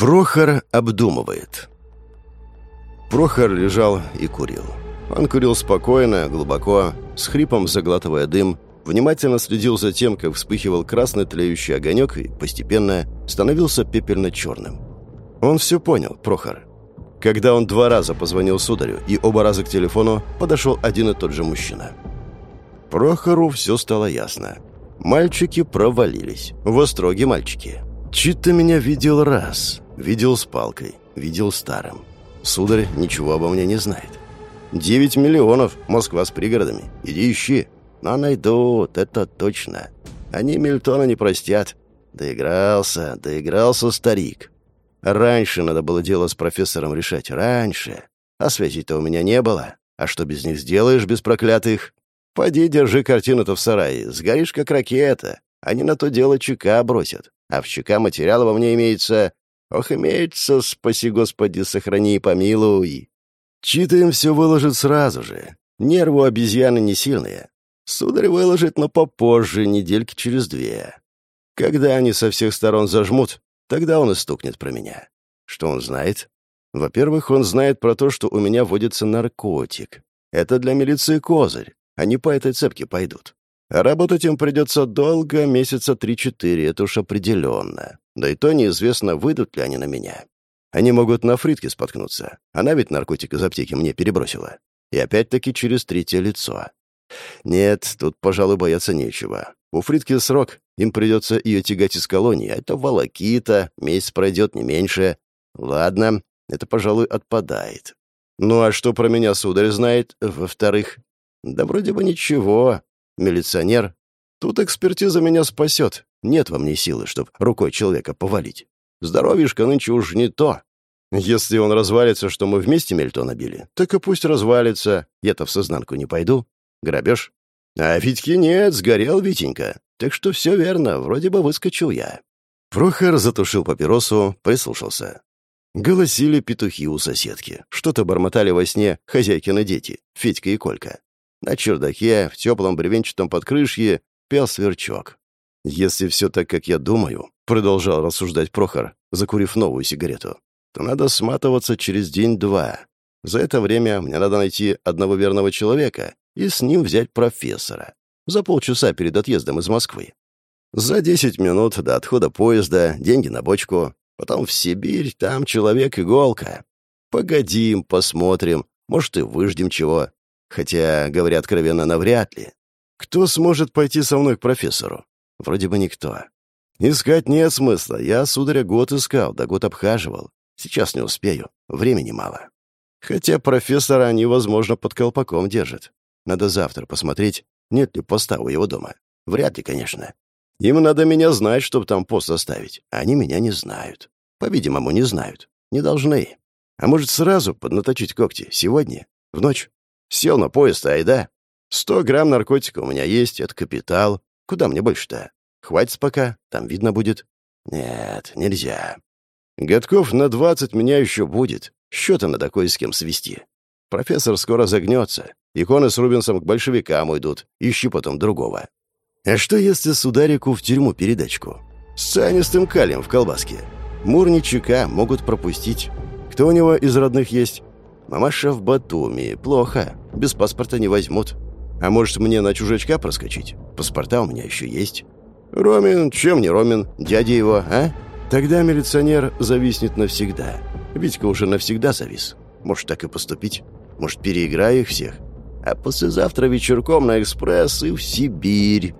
Прохор обдумывает. Прохор лежал и курил. Он курил спокойно, глубоко, с хрипом заглатывая дым, внимательно следил за тем, как вспыхивал красный тлеющий огонек и постепенно становился пепельно-черным. Он все понял, Прохор. Когда он два раза позвонил сударю и оба раза к телефону, подошел один и тот же мужчина. Прохору все стало ясно. Мальчики провалились. В остроге мальчики. Чит-то меня видел раз. Видел с палкой. Видел старым. Сударь ничего обо мне не знает. Девять миллионов. Москва с пригородами. Иди ищи. Но найдут, это точно. Они Мильтона не простят. Доигрался, доигрался старик. Раньше надо было дело с профессором решать. Раньше. А связей-то у меня не было. А что без них сделаешь, без проклятых? Поди, держи картину-то в сарае. Сгоришь, как ракета. Они на то дело ЧК бросят. А в ЧК материала во мне имеется... Ох, имеется, спаси Господи, сохрани и помилуй. Читаем все выложит сразу же. Нервы обезьяны не сильные. Сударь выложит, но попозже, недельки через две. Когда они со всех сторон зажмут, тогда он и стукнет про меня. Что он знает? Во-первых, он знает про то, что у меня водится наркотик. Это для милиции козырь. Они по этой цепке пойдут. А работать им придется долго, месяца три-четыре, это уж определенно. Да и то неизвестно, выйдут ли они на меня. Они могут на Фритке споткнуться. Она ведь наркотик из аптеки мне перебросила. И опять-таки через третье лицо. Нет, тут, пожалуй, бояться нечего. У Фритки срок, им придется ее тягать из колонии, а это волокита, месяц пройдет не меньше. Ладно, это, пожалуй, отпадает. Ну а что про меня сударь знает, во-вторых? Да вроде бы ничего. Милиционер. Тут экспертиза меня спасет. Нет во мне силы, чтоб рукой человека повалить. Здоровьишко нынче уж не то. Если он развалится, что мы вместе Мельтона били, так и пусть развалится. Я-то в сознанку не пойду. Грабеж? А Витьки нет, сгорел Витенька. Так что все верно, вроде бы выскочил я. Прохор затушил папиросу, прислушался. Голосили петухи у соседки. Что-то бормотали во сне хозяйкины дети, Федька и Колька. На чердаке, в теплом бревенчатом подкрышье, пел сверчок. «Если все так, как я думаю», — продолжал рассуждать Прохор, закурив новую сигарету, «то надо сматываться через день-два. За это время мне надо найти одного верного человека и с ним взять профессора. За полчаса перед отъездом из Москвы. За десять минут до отхода поезда, деньги на бочку, потом в Сибирь, там человек-иголка. Погодим, посмотрим, может, и выждем чего. Хотя, говоря откровенно, навряд ли. Кто сможет пойти со мной к профессору? Вроде бы никто. Искать нет смысла. Я, сударя, год искал, да год обхаживал. Сейчас не успею. Времени мало. Хотя профессора они, возможно, под колпаком держат. Надо завтра посмотреть, нет ли поста у его дома. Вряд ли, конечно. Им надо меня знать, чтобы там пост оставить. Они меня не знают. По-видимому, не знают. Не должны. А может, сразу поднаточить когти? Сегодня? В ночь? Сел на поезд, айда. Сто грамм наркотика у меня есть, это капитал. Куда мне больше-то? Хватит пока, там видно будет. Нет, нельзя. Годков на двадцать меня еще будет. Счета на такой с кем свести. Профессор скоро загнется. Иконы с Рубинсом к большевикам уйдут. Ищи потом другого. А что, если сударику в тюрьму передачку? С цианистым калием в колбаске. Мурничика могут пропустить. Кто у него из родных есть? Мамаша в Батуми. Плохо. Без паспорта не возьмут. А может, мне на чужачка проскочить? Паспорта у меня еще есть. Ромин, чем не Ромин? Дядя его, а? Тогда милиционер зависнет навсегда. Витька уже навсегда завис. Может, так и поступить? Может, переиграю их всех? А послезавтра вечерком на экспресс и в Сибирь.